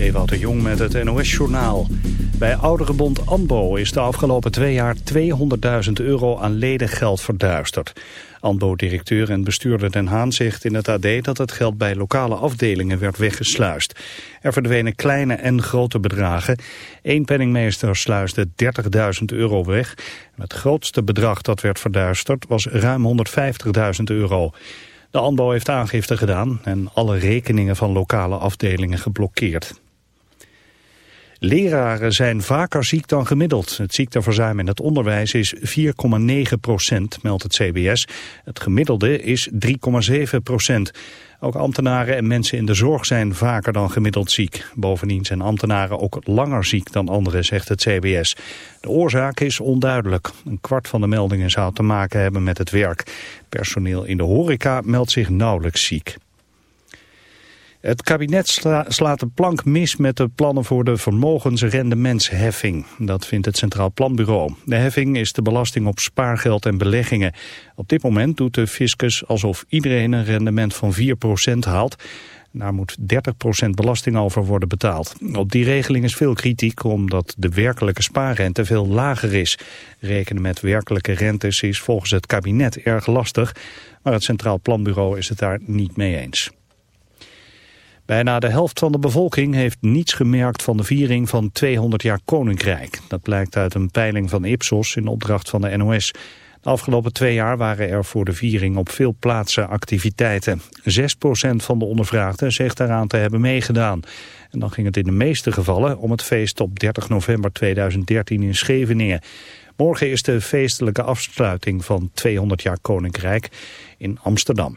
Ewout de Jong met het NOS-journaal. Bij Ouderenbond ANBO is de afgelopen twee jaar 200.000 euro aan ledengeld verduisterd. ANBO-directeur en bestuurder Den Haan zegt in het AD dat het geld bij lokale afdelingen werd weggesluist. Er verdwenen kleine en grote bedragen. Eén penningmeester sluisde 30.000 euro weg. Het grootste bedrag dat werd verduisterd was ruim 150.000 euro. De ANBO heeft aangifte gedaan en alle rekeningen van lokale afdelingen geblokkeerd. Leraren zijn vaker ziek dan gemiddeld. Het ziekteverzuim in het onderwijs is 4,9 procent, meldt het CBS. Het gemiddelde is 3,7 procent. Ook ambtenaren en mensen in de zorg zijn vaker dan gemiddeld ziek. Bovendien zijn ambtenaren ook langer ziek dan anderen, zegt het CBS. De oorzaak is onduidelijk. Een kwart van de meldingen zou te maken hebben met het werk. Personeel in de horeca meldt zich nauwelijks ziek. Het kabinet slaat de plank mis met de plannen voor de vermogensrendementsheffing. Dat vindt het Centraal Planbureau. De heffing is de belasting op spaargeld en beleggingen. Op dit moment doet de fiscus alsof iedereen een rendement van 4% haalt. Daar moet 30% belasting over worden betaald. Op die regeling is veel kritiek omdat de werkelijke spaarrente veel lager is. Rekenen met werkelijke rentes is volgens het kabinet erg lastig, maar het Centraal Planbureau is het daar niet mee eens. Bijna de helft van de bevolking heeft niets gemerkt van de viering van 200 jaar Koninkrijk. Dat blijkt uit een peiling van Ipsos in opdracht van de NOS. De afgelopen twee jaar waren er voor de viering op veel plaatsen activiteiten. 6% van de ondervraagden zegt daaraan te hebben meegedaan. En dan ging het in de meeste gevallen om het feest op 30 november 2013 in Scheveningen. Morgen is de feestelijke afsluiting van 200 jaar Koninkrijk in Amsterdam.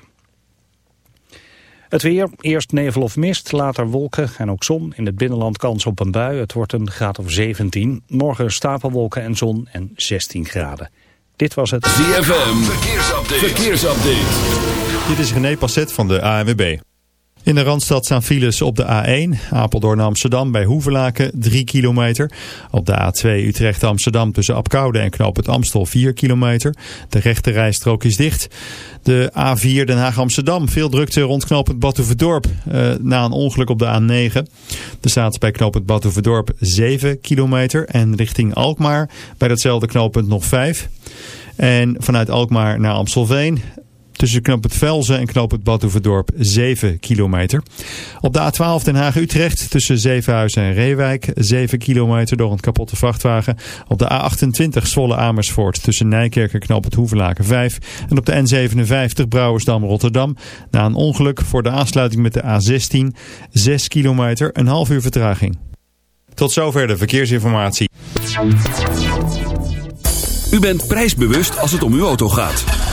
Het weer, eerst nevel of mist, later wolken en ook zon. In het binnenland kans op een bui. Het wordt een graad of 17. Morgen stapelwolken en zon en 16 graden. Dit was het ZFM Verkeersupdate. Verkeersupdate. Dit is René Passet van de ANWB. In de Randstad staan files op de A1, Apeldoorn Amsterdam bij Hoevelaken 3 kilometer. Op de A2 Utrecht Amsterdam tussen Apkoude en Knoop het Amstel 4 kilometer. De rechte rijstrook is dicht. De A4 Den Haag Amsterdam, veel drukte rond Knoop het uh, na een ongeluk op de A9. Er staat bij Knoop het Badhoevedorp 7 kilometer en richting Alkmaar bij datzelfde knooppunt nog 5. En vanuit Alkmaar naar Amstelveen Tussen knop het Velzen en knoop het Badhoevedorp 7 kilometer. Op de A12 Den Haag-Utrecht tussen Zevenhuizen en Reewijk 7 kilometer door een kapotte vrachtwagen. Op de A28 Zwolle-Amersfoort tussen Nijkerk en knoop het Hoevelaken 5. En op de N57 Brouwersdam-Rotterdam na een ongeluk voor de aansluiting met de A16 6 kilometer, een half uur vertraging. Tot zover de verkeersinformatie. U bent prijsbewust als het om uw auto gaat.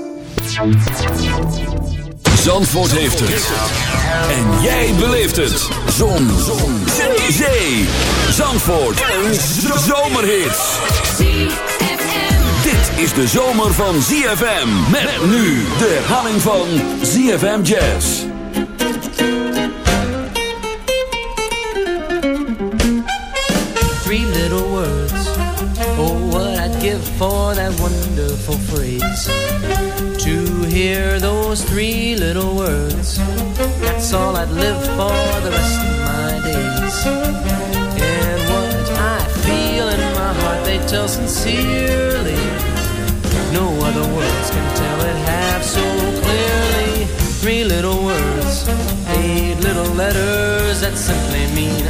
Zandvoort heeft het. En jij beleeft het. Zon. Zon. Zee. Zandvoort. Een zomerhit. Dit is de zomer van ZFM. Met nu de herhaling van ZFM Jazz. Three little words. Oh, what I'd give for that wonderful phrase. Hear those three little words, that's all I'd live for the rest of my days. And what I feel in my heart, they tell sincerely. No other words can tell it half so clearly. Three little words, eight little letters that simply mean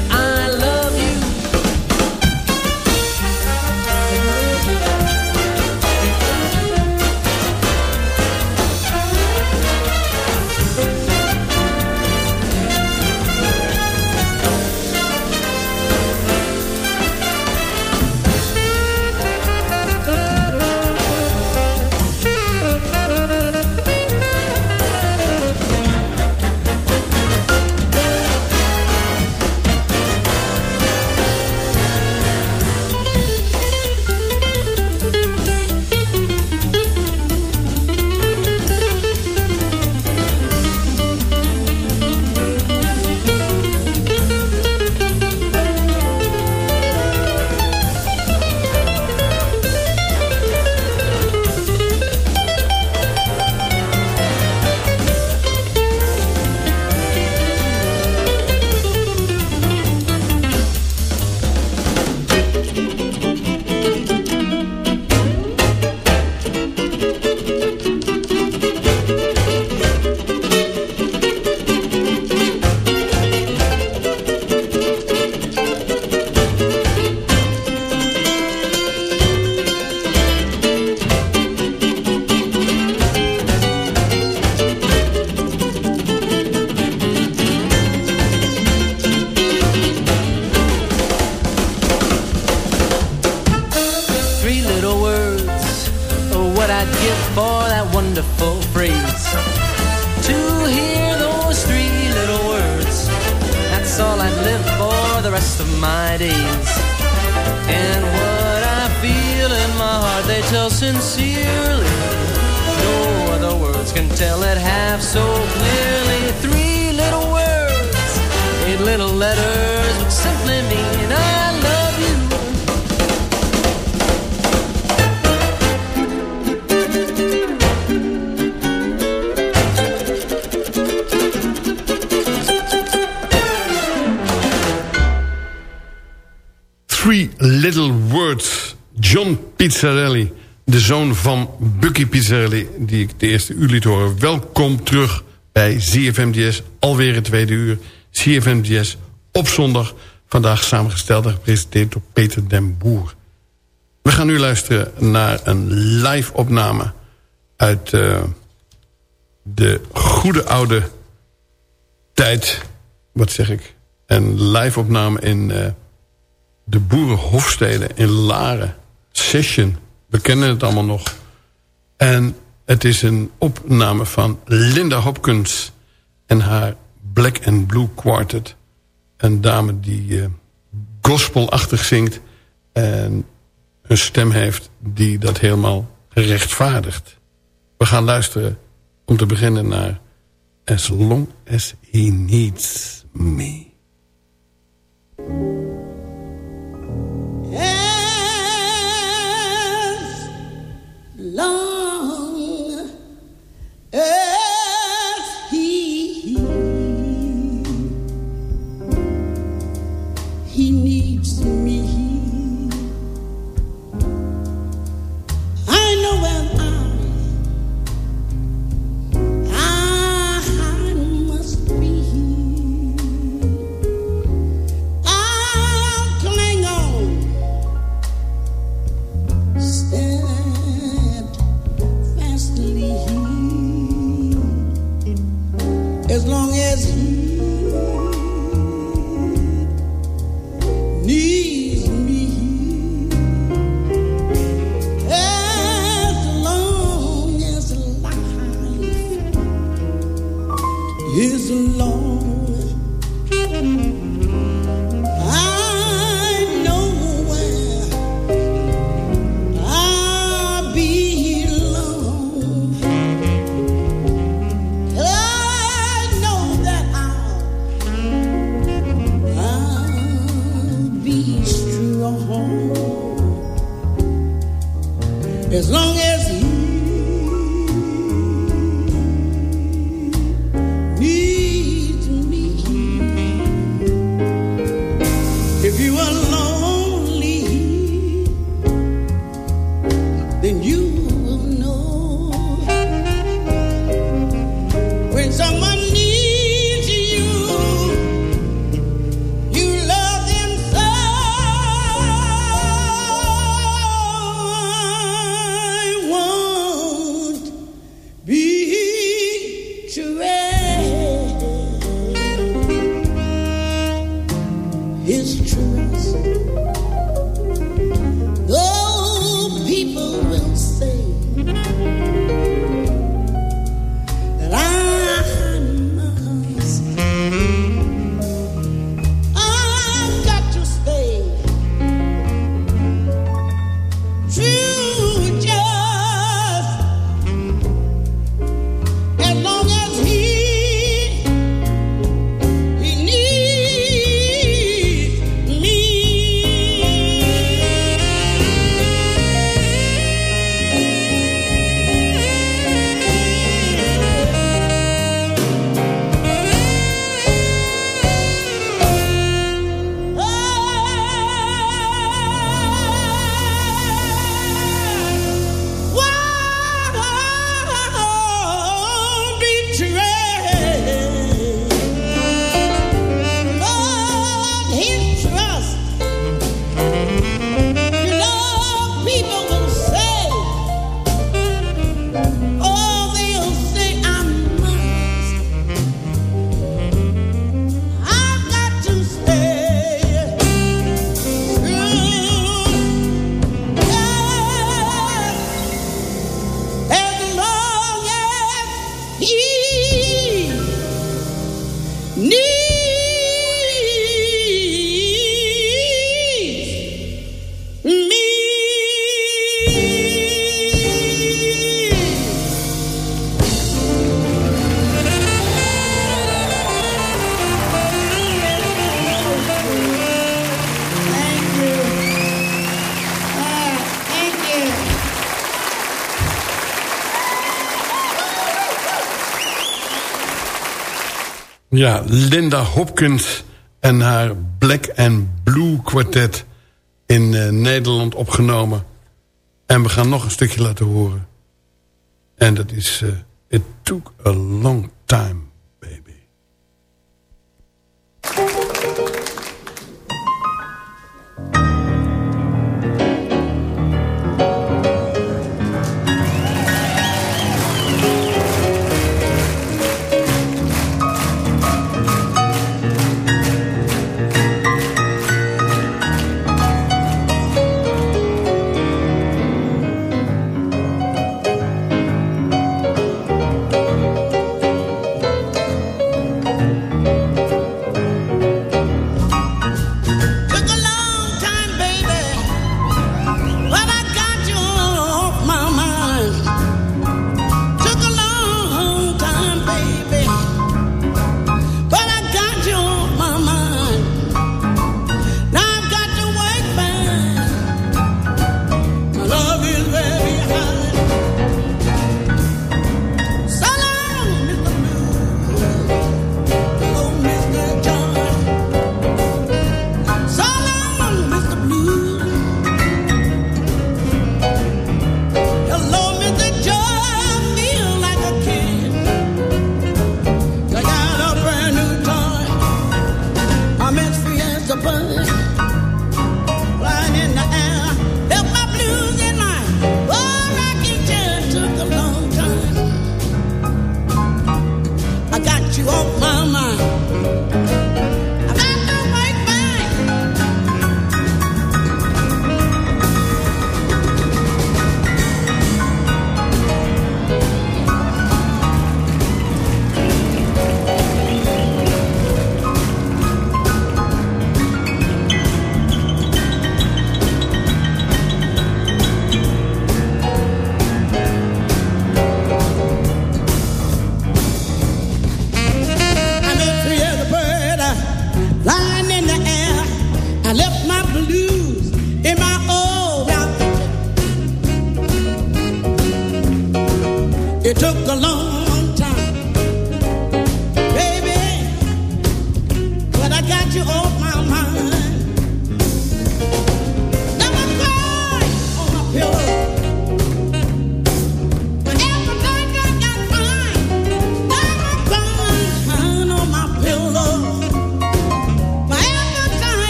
Die ik de eerste uur liet horen. Welkom terug bij ZFMDS, alweer het tweede uur. ZFMDS op zondag, vandaag samengesteld en gepresenteerd door Peter den Boer. We gaan nu luisteren naar een live opname... uit uh, de goede oude tijd, wat zeg ik... een live opname in... Uh, de Boerenhofsteden in Laren. Session. We kennen het allemaal nog. En het is een opname van Linda Hopkins en haar Black and Blue Quartet. Een dame die uh, gospelachtig zingt en een stem heeft die dat helemaal rechtvaardigt. We gaan luisteren om te beginnen naar As Long As He Needs Me. Ja, Linda Hopkins en haar Black and Blue kwartet in eh, Nederland opgenomen. En we gaan nog een stukje laten horen. En dat is uh, It Took a Long Time,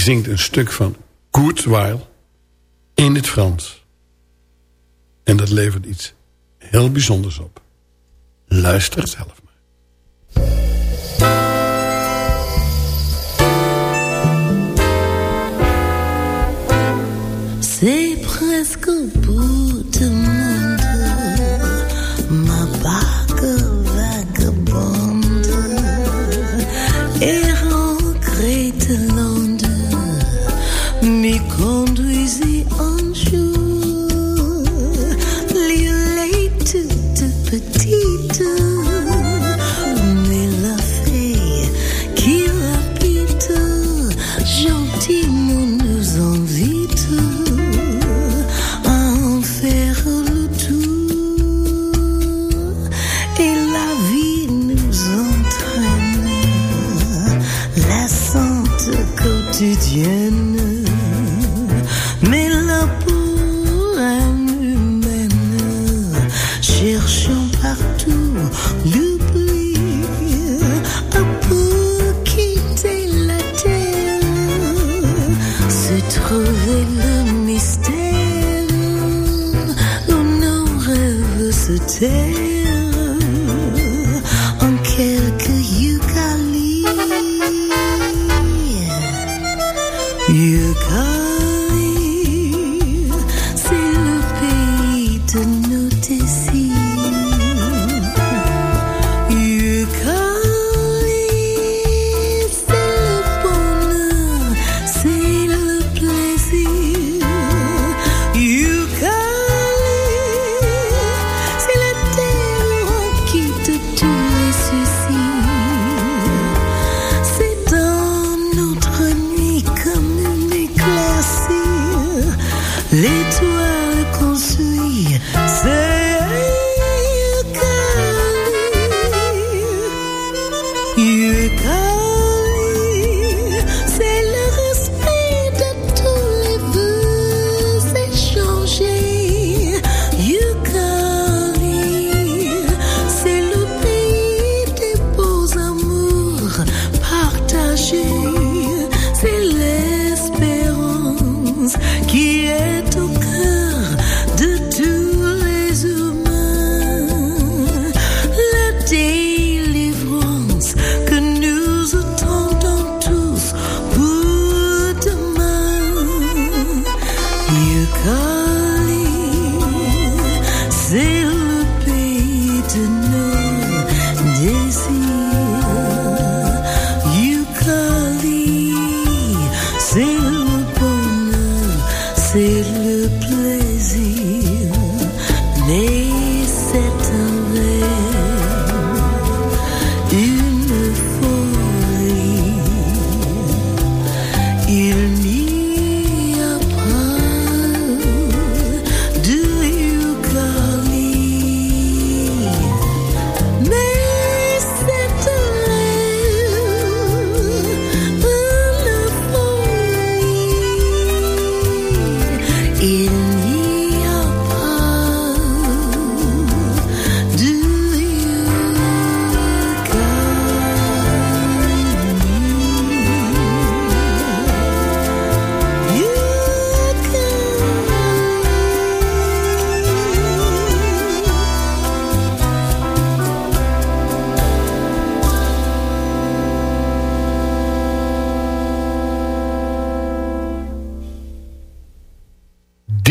zingt een stuk van Courtois in het Frans. En dat levert iets heel bijzonders op. Luister zelf maar. C'est presque bout de monde.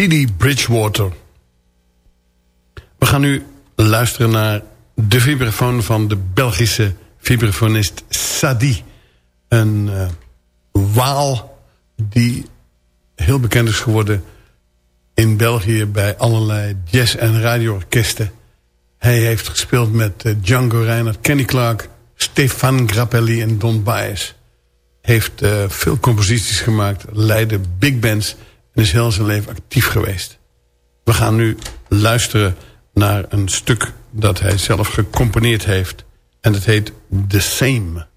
Bridgewater. We gaan nu luisteren naar de vibrafoon van de Belgische vibrafonist Sadi. Een uh, waal die heel bekend is geworden in België bij allerlei jazz- en radioorkesten. Hij heeft gespeeld met uh, Django Reinhardt, Kenny Clark, Stefan Grappelli en Don Baez. Heeft uh, veel composities gemaakt, leidde big bands en is heel zijn leven actief geweest. We gaan nu luisteren naar een stuk dat hij zelf gecomponeerd heeft. En het heet The Same.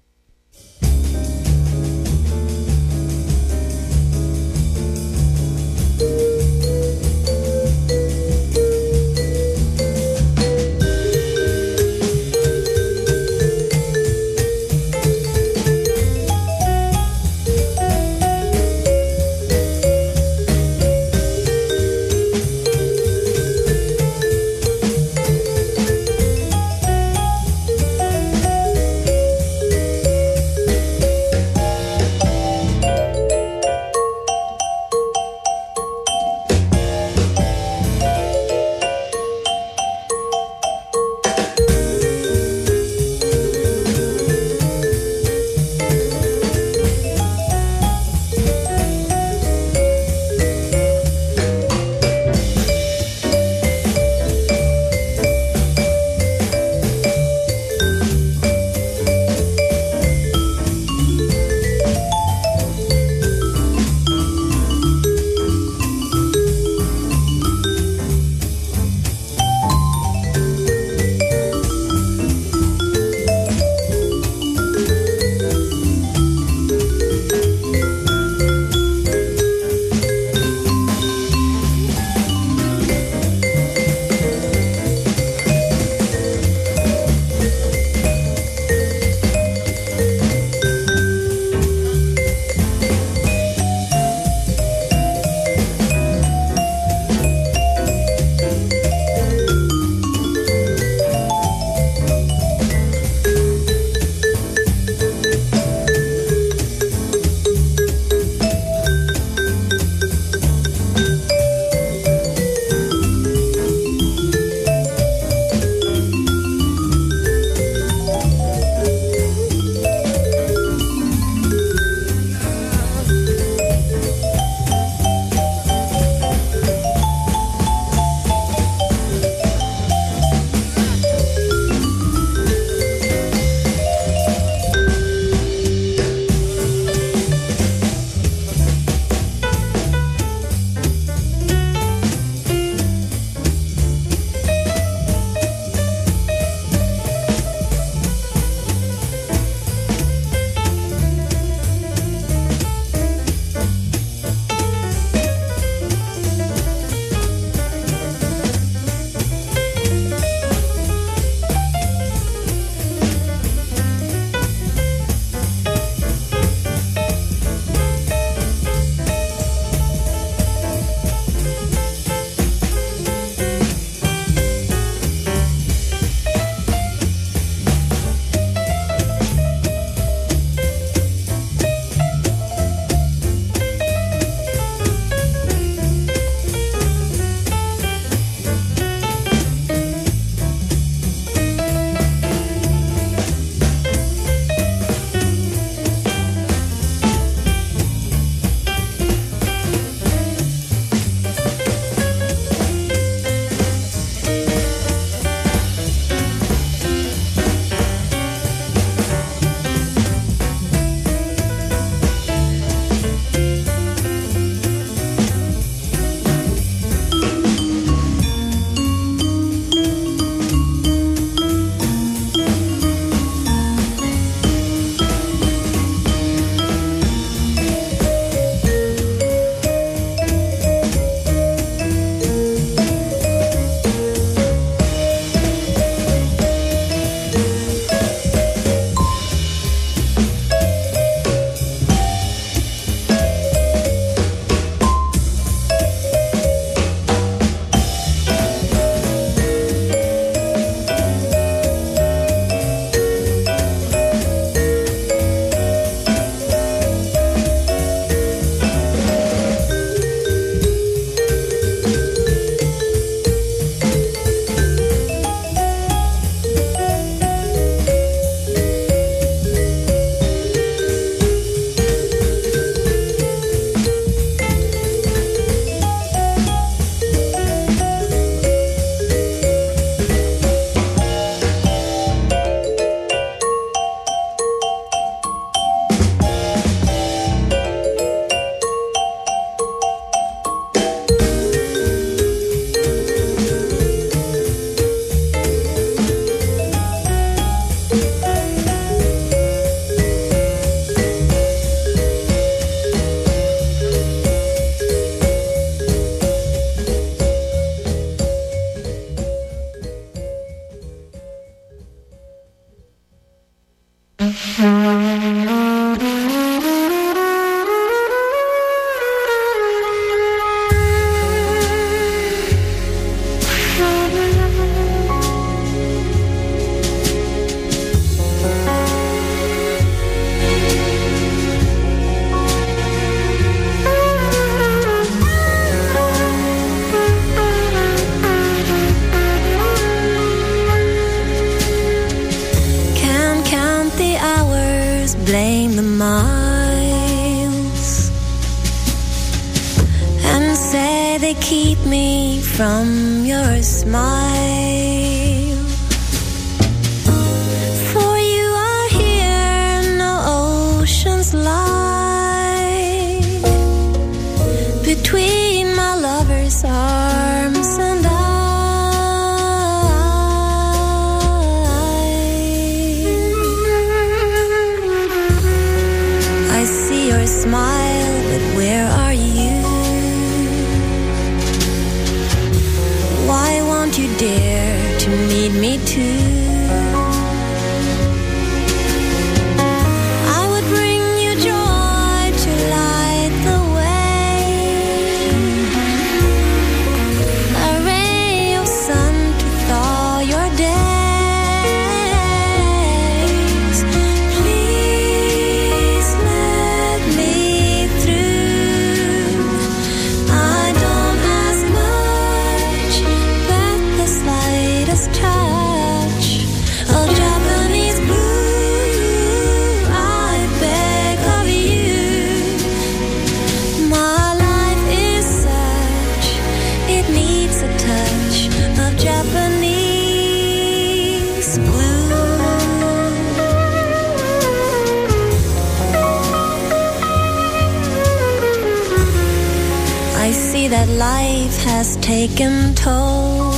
taken toll.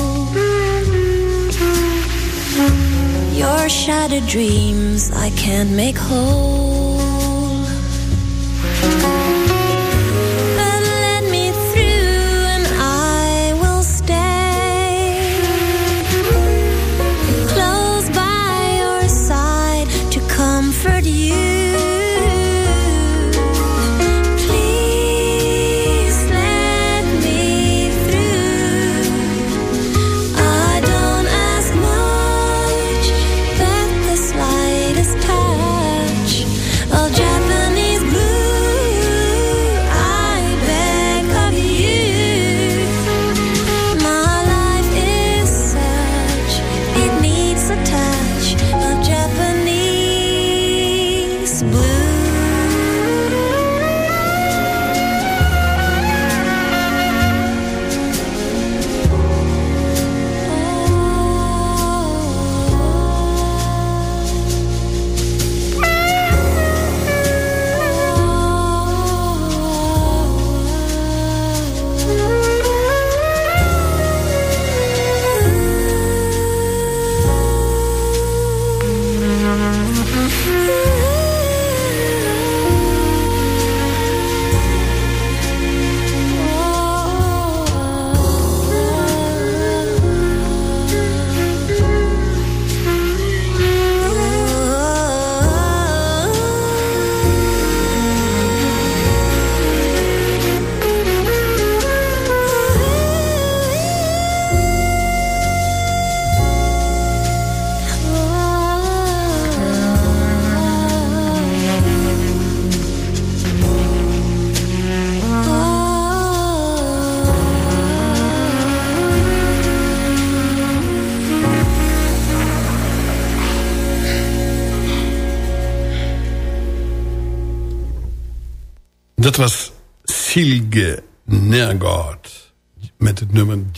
Your shattered dreams I can't make whole.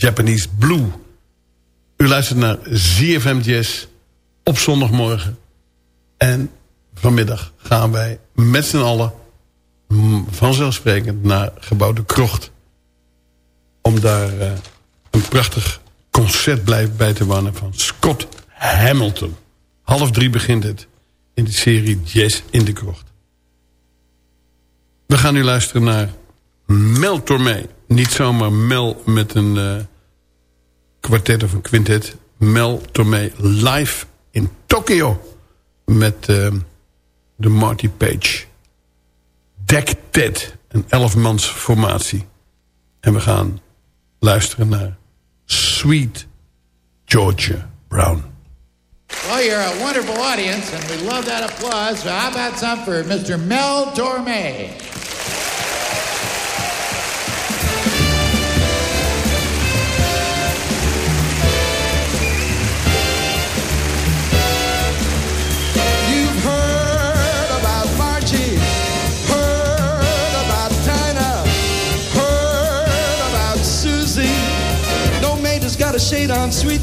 Japanese Blue. U luistert naar ZFM Jazz op zondagmorgen. En vanmiddag gaan wij met z'n allen mm, vanzelfsprekend naar gebouw De Krocht. Om daar eh, een prachtig concert blijft bij te wonen van Scott Hamilton. Half drie begint het in de serie Jazz in de Krocht. We gaan nu luisteren naar Mel Tormé. Niet zomaar Mel met een... Eh, kwartet of een quintet. Mel Tormé live in Tokio. Met uh, de Marty Page Dectet. Een elfmans formatie. En we gaan luisteren naar Sweet Georgia Brown. Well, you're a wonderful audience, and we love that applause. So how about some for Mr. Mel Torme?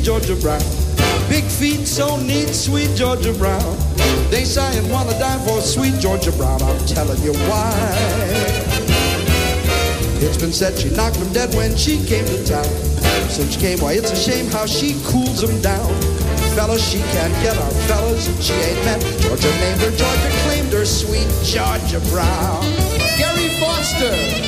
Georgia Brown. Big feet so neat, sweet Georgia Brown. They sigh and wanna die for sweet Georgia Brown. I'm telling you why. It's been said she knocked him dead when she came to town. Since she came, why it's a shame how she cools him down. Fellas, she can't get our fellas. She ain't met Georgia named her, Georgia claimed her, sweet Georgia Brown. Gary Foster.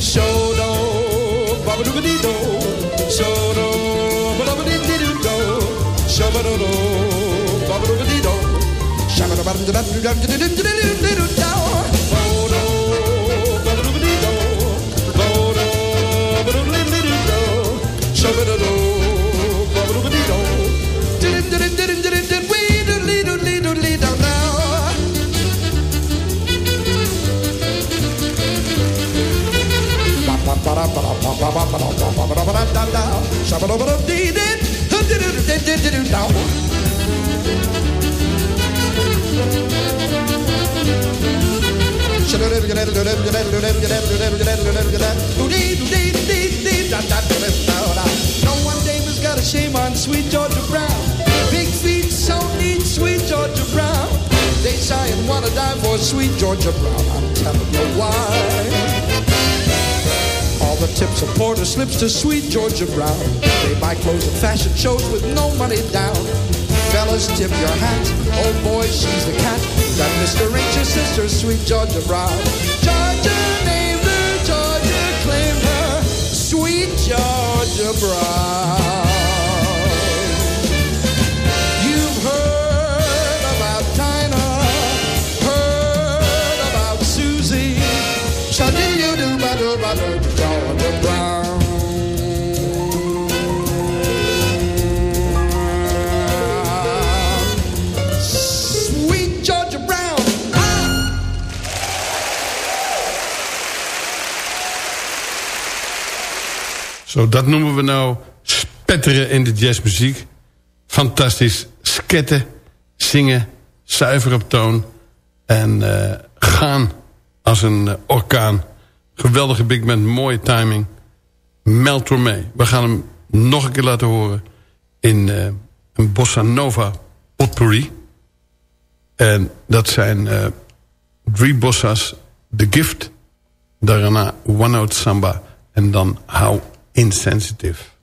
Show Shabba-dabba-dee-dee, dee dee dee dee dee No one has got a shame on sweet Georgia Brown. Big feet, so neat, sweet Georgia Brown. They sigh and want to die for sweet Georgia Brown. I'm telling you why. All the tips of Porter slips to sweet Georgia Brown. They buy clothes at fashion shows with no money down. Fellas, tip your hats. Oh boy, she's the cat. That Mr. Ain't your sister, sweet Georgia Brown. Georgia named her, Georgia claimed her, sweet Georgia Brown. Zo, dat noemen we nou spetteren in de jazzmuziek. Fantastisch. Sketten, zingen, zuiver op toon. En eh, gaan als een eh, orkaan. Geweldige big band, mooie timing. Mel Tormé. We gaan hem nog een keer laten horen in eh, een bossa nova potpourri. En dat zijn drie bossas. The Gift, daarna One Note Samba en dan How Insensitive.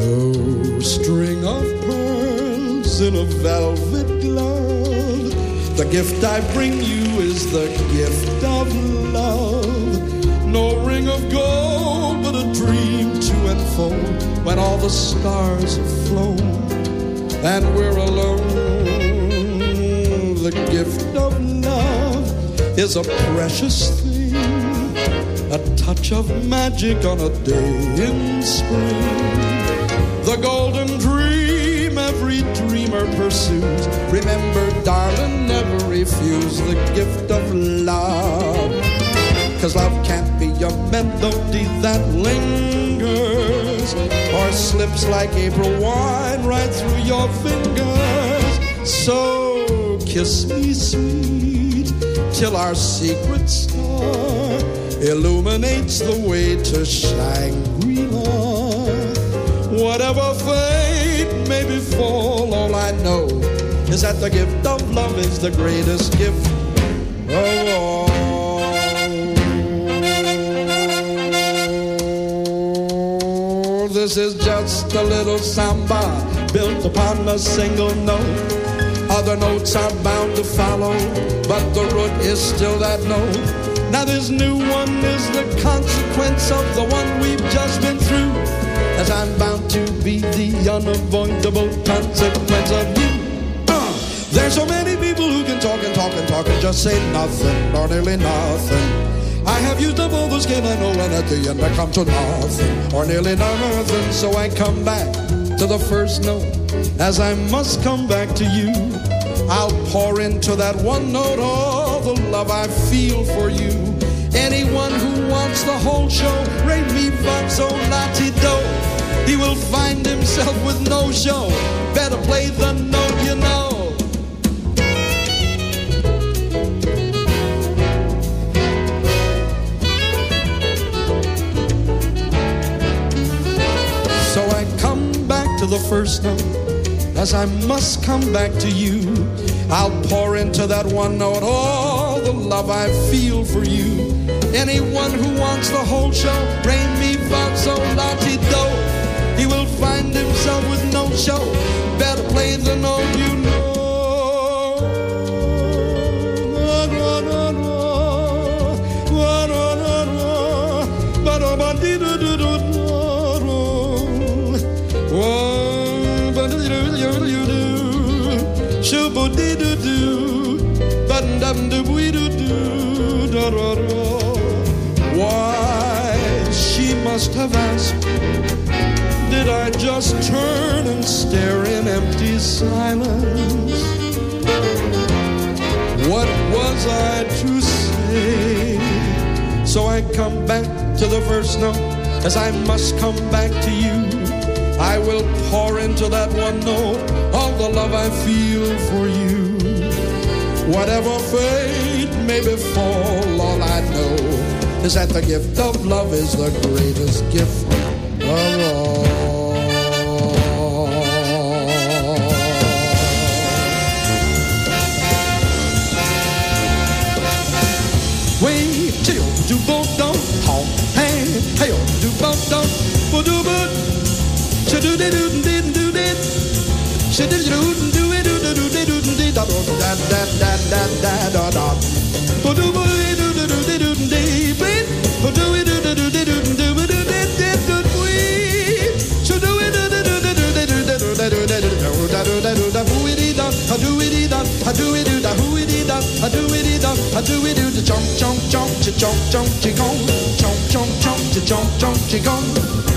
No string of pearls in a velvet glove. The gift I bring you is the gift of love. No ring of gold, but a dream to unfold when all the stars have flown and we're alone. The gift of love is a precious thing. A touch of magic on a day in spring. The golden dream every dreamer pursues. Remember, darling, never refuse the gift of love. Cause love can't be a melody that lingers or slips like April wine right through your fingers. So kiss me sweet till our secret star illuminates the way to Shangri-La. Whatever fate may befall, all I know is that the gift of love is the greatest gift of all. This is just a little samba built upon a single note. Other notes are bound to follow, but the root is still that note. Now this new one is the consequence of the one we've just been through. As I'm bound to be the unavoidable consequence of you. Uh, there's so many people who can talk and talk and talk and just say nothing or nearly nothing. I have used up all the skill I know, and at the end I come to nothing or nearly nothing. So I come back to the first note, as I must come back to you. I'll pour into that one note all the love I feel for you. Anyone who wants the whole show, rate me fa so la ti do. He will find himself with no show. Better play the note you know. So I come back to the first note, as I must come back to you. I'll pour into that one note all the love I feel for you. Anyone who wants the whole show, rain me so ti do. He will find himself with no show. Better play the note you know. Why she must have asked Did I just turn and stare in empty silence? What was I to say? So I come back to the first note As I must come back to you I will pour into that one note All the love I feel for you. Whatever fate may befall All I know is that the gift of love Is the greatest gift of all. Way till do bo dum hong hey hey do bo dum bo do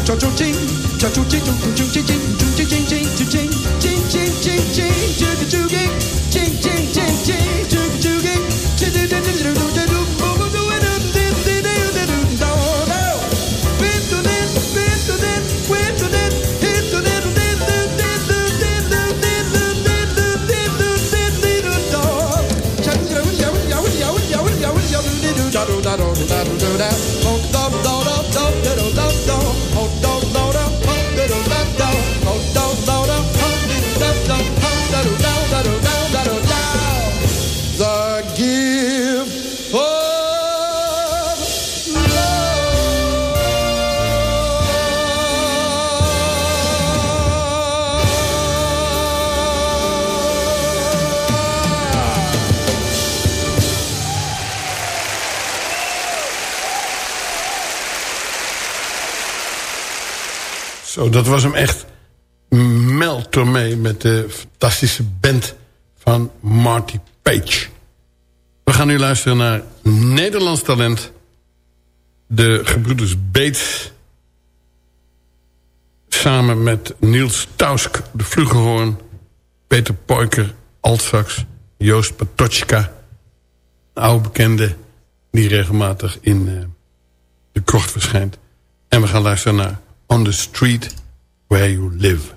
chong chong ching ching ching ching ching Zo, dat was hem echt. Mel Tormé met de fantastische band van Marty Page. We gaan nu luisteren naar Nederlands talent. De gebroeders Beets. Samen met Niels Tausk, de flugelhoorn. Peter Poiker, altsax. Joost Patochka, een oude bekende... die regelmatig in uh, de krocht verschijnt. En we gaan luisteren naar On the Street Where You Live.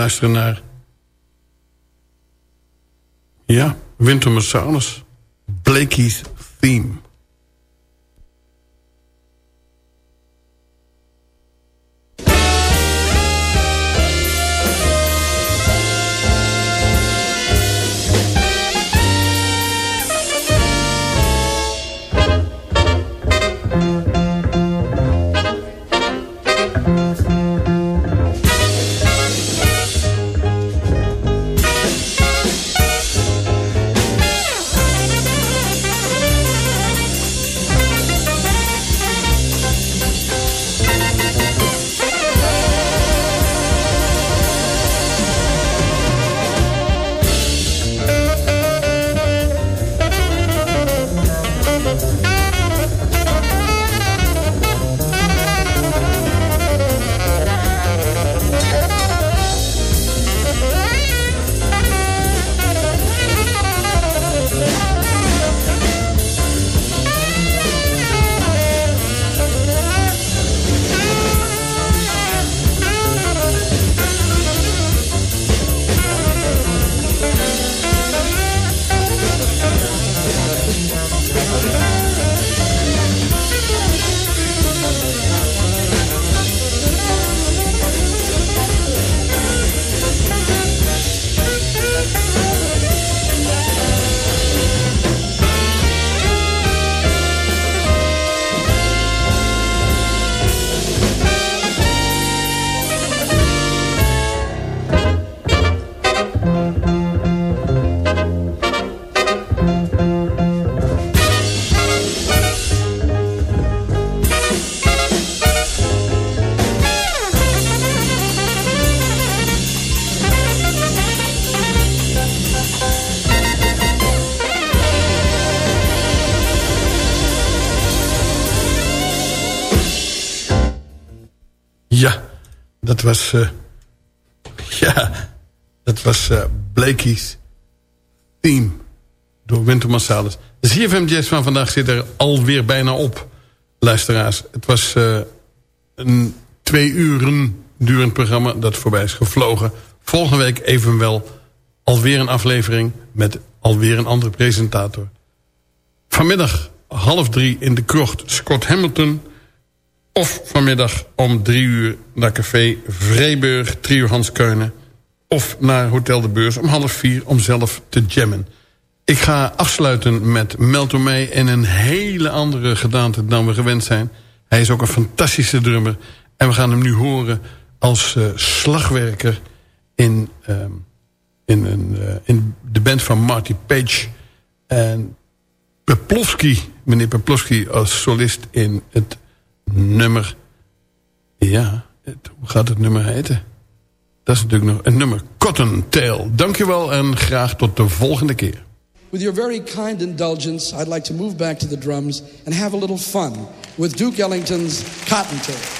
Luisteren naar... Ja, Winter Marsalis. Blakey's Theme. Dat was... eh, ja, dat was eh Blakey's Theme door Winter Marsalis. De CFM Jazz van vandaag zit er alweer bijna op, luisteraars. Het was eh, een twee uren durend programma dat voorbij is gevlogen. Volgende week evenwel alweer een aflevering met alweer een andere presentator. Vanmiddag half drie in de krocht Scott Hamilton... Of vanmiddag om drie uur naar café Vreeburg, trio Hans Keunen. Of naar Hotel de Beurs om half vier om zelf te jammen. Ik ga afsluiten met Mel Tormé in een hele andere gedaante dan we gewend zijn. Hij is ook een fantastische drummer. En we gaan hem nu horen als eh, slagwerker in, ehm, in, een, eh, in de band van Marty Page. En Peplowski, meneer Peplowski als solist in het nummer... Ja, het- hoe gaat het nummer heten? Dat is natuurlijk nog een nummer. Cottontail. Dankjewel en graag tot de volgende keer. With your very kind indulgence, I'd like to move back to the drums and have a little fun with Duke Ellington's Cottontail.